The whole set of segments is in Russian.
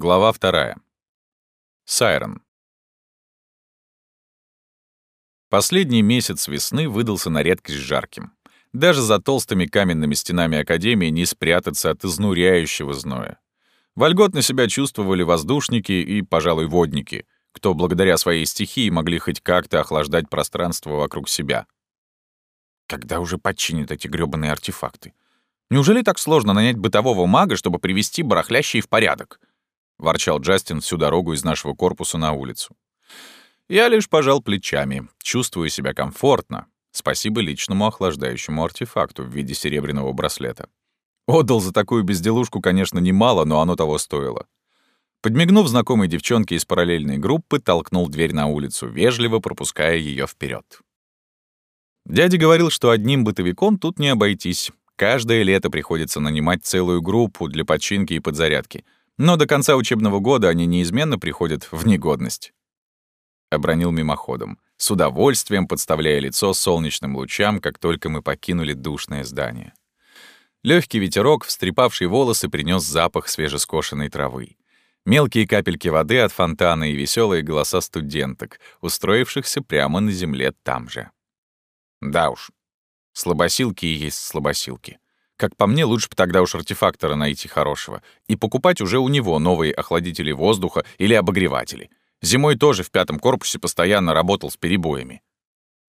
Глава вторая. Сайрон. Последний месяц весны выдался на редкость жарким. Даже за толстыми каменными стенами Академии не спрятаться от изнуряющего зноя. Вольготно себя чувствовали воздушники и, пожалуй, водники, кто благодаря своей стихии могли хоть как-то охлаждать пространство вокруг себя. Когда уже починят эти грёбаные артефакты? Неужели так сложно нанять бытового мага, чтобы привести барахлящие в порядок? — ворчал Джастин всю дорогу из нашего корпуса на улицу. Я лишь пожал плечами, чувствую себя комфортно. Спасибо личному охлаждающему артефакту в виде серебряного браслета. Отдал за такую безделушку, конечно, немало, но оно того стоило. Подмигнув знакомой девчонке из параллельной группы, толкнул дверь на улицу, вежливо пропуская ее вперед. Дядя говорил, что одним бытовиком тут не обойтись. Каждое лето приходится нанимать целую группу для починки и подзарядки — но до конца учебного года они неизменно приходят в негодность. Обронил мимоходом, с удовольствием подставляя лицо солнечным лучам, как только мы покинули душное здание. Легкий ветерок, встрепавший волосы, принес запах свежескошенной травы. Мелкие капельки воды от фонтана и веселые голоса студенток, устроившихся прямо на земле там же. Да уж, слабосилки и есть слабосилки. Как по мне, лучше бы тогда уж артефактора найти хорошего и покупать уже у него новые охладители воздуха или обогреватели. Зимой тоже в пятом корпусе постоянно работал с перебоями.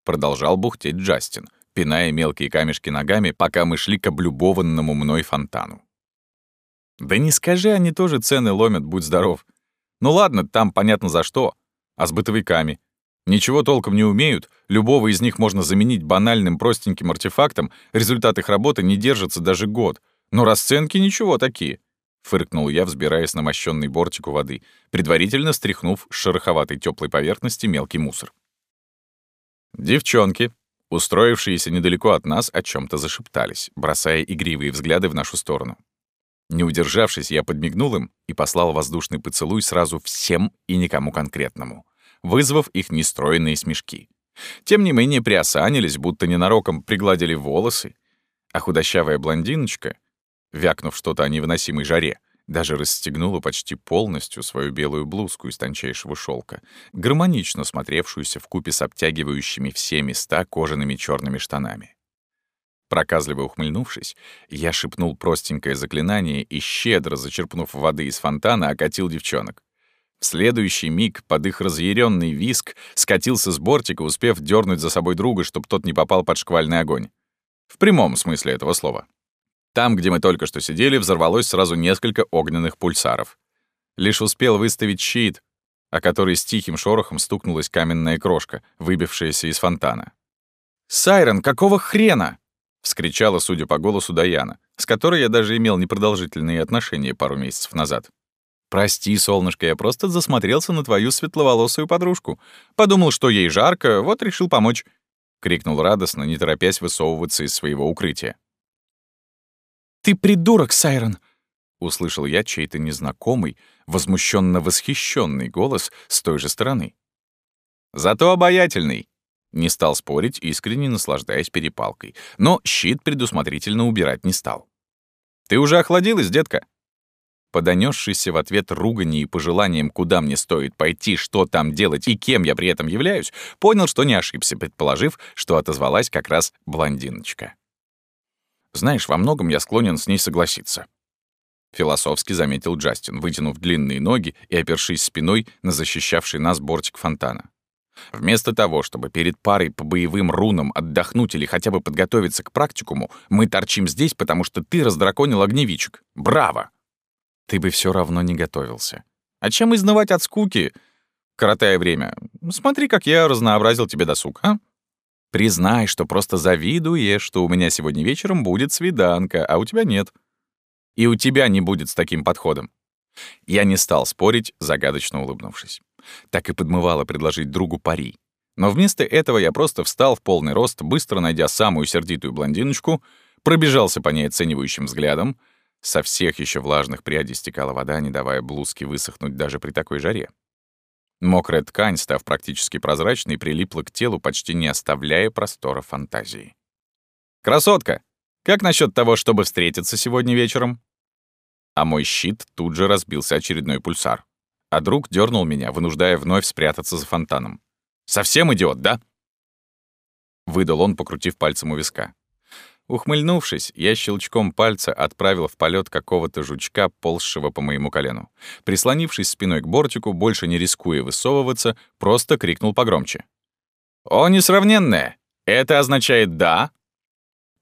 Продолжал бухтеть Джастин, пиная мелкие камешки ногами, пока мы шли к облюбованному мной фонтану. Да не скажи, они тоже цены ломят, будь здоров. Ну ладно, там понятно за что. А с бытовиками? Ничего толком не умеют, любого из них можно заменить банальным простеньким артефактом, результат их работы не держится даже год. Но расценки ничего такие. Фыркнул я, взбираясь на мощенный бортик у воды, предварительно стряхнув с шероховатой теплой поверхности мелкий мусор. Девчонки, устроившиеся недалеко от нас, о чем то зашептались, бросая игривые взгляды в нашу сторону. Не удержавшись, я подмигнул им и послал воздушный поцелуй сразу всем и никому конкретному вызвав их нестроенные смешки. Тем не менее приосанились, будто ненароком пригладили волосы, а худощавая блондиночка, вякнув что-то о невыносимой жаре, даже расстегнула почти полностью свою белую блузку из тончайшего шелка, гармонично смотревшуюся в купе с обтягивающими все места кожаными черными штанами. Проказливо ухмыльнувшись, я шепнул простенькое заклинание и, щедро зачерпнув воды из фонтана, окатил девчонок. В следующий миг под их разъяренный виск скатился с бортика, успев дернуть за собой друга, чтобы тот не попал под шквальный огонь. В прямом смысле этого слова. Там, где мы только что сидели, взорвалось сразу несколько огненных пульсаров. Лишь успел выставить щит, о который с тихим шорохом стукнулась каменная крошка, выбившаяся из фонтана. «Сайрон, какого хрена?» — вскричала, судя по голосу, Даяна, с которой я даже имел непродолжительные отношения пару месяцев назад. «Прости, солнышко, я просто засмотрелся на твою светловолосую подружку. Подумал, что ей жарко, вот решил помочь», — крикнул радостно, не торопясь высовываться из своего укрытия. «Ты придурок, Сайрон!» — услышал я чей-то незнакомый, возмущенно восхищенный голос с той же стороны. «Зато обаятельный!» Не стал спорить, искренне наслаждаясь перепалкой, но щит предусмотрительно убирать не стал. «Ты уже охладилась, детка?» Подонесшийся в ответ ругани и пожеланием, куда мне стоит пойти, что там делать и кем я при этом являюсь, понял, что не ошибся, предположив, что отозвалась как раз блондиночка. «Знаешь, во многом я склонен с ней согласиться», — философски заметил Джастин, вытянув длинные ноги и опершись спиной на защищавший нас бортик фонтана. Вместо того, чтобы перед парой по боевым рунам отдохнуть или хотя бы подготовиться к практикуму, мы торчим здесь, потому что ты раздраконил огневичек. Браво! Ты бы все равно не готовился. А чем изнывать от скуки, коротая время? Смотри, как я разнообразил тебе досуг, а? Признай, что просто завидуешь, что у меня сегодня вечером будет свиданка, а у тебя нет. И у тебя не будет с таким подходом. Я не стал спорить, загадочно улыбнувшись. Так и подмывало предложить другу пари. Но вместо этого я просто встал в полный рост, быстро найдя самую сердитую блондиночку, пробежался по ней оценивающим взглядом, со всех еще влажных прядей стекала вода, не давая блузке высохнуть даже при такой жаре. Мокрая ткань, став практически прозрачной, прилипла к телу, почти не оставляя простора фантазии. «Красотка! Как насчет того, чтобы встретиться сегодня вечером?» а мой щит тут же разбился очередной пульсар. А друг дернул меня, вынуждая вновь спрятаться за фонтаном. «Совсем идиот, да?» Выдал он, покрутив пальцем у виска. Ухмыльнувшись, я щелчком пальца отправил в полет какого-то жучка, ползшего по моему колену. Прислонившись спиной к бортику, больше не рискуя высовываться, просто крикнул погромче. «О, несравненное! Это означает «да»?»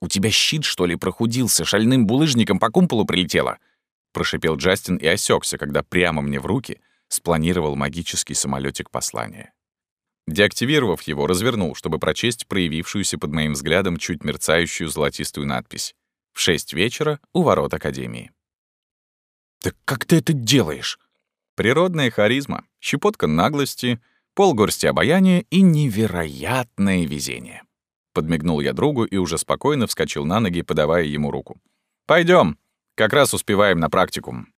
«У тебя щит, что ли, прохудился, шальным булыжником по кумполу прилетело?» Прошипел Джастин и осекся, когда прямо мне в руки спланировал магический самолетик послания. Деактивировав его, развернул, чтобы прочесть проявившуюся под моим взглядом чуть мерцающую золотистую надпись. В шесть вечера у ворот Академии. «Так как ты это делаешь?» Природная харизма, щепотка наглости, полгорсти обаяния и невероятное везение. Подмигнул я другу и уже спокойно вскочил на ноги, подавая ему руку. Пойдем, как раз успеваем на практикум».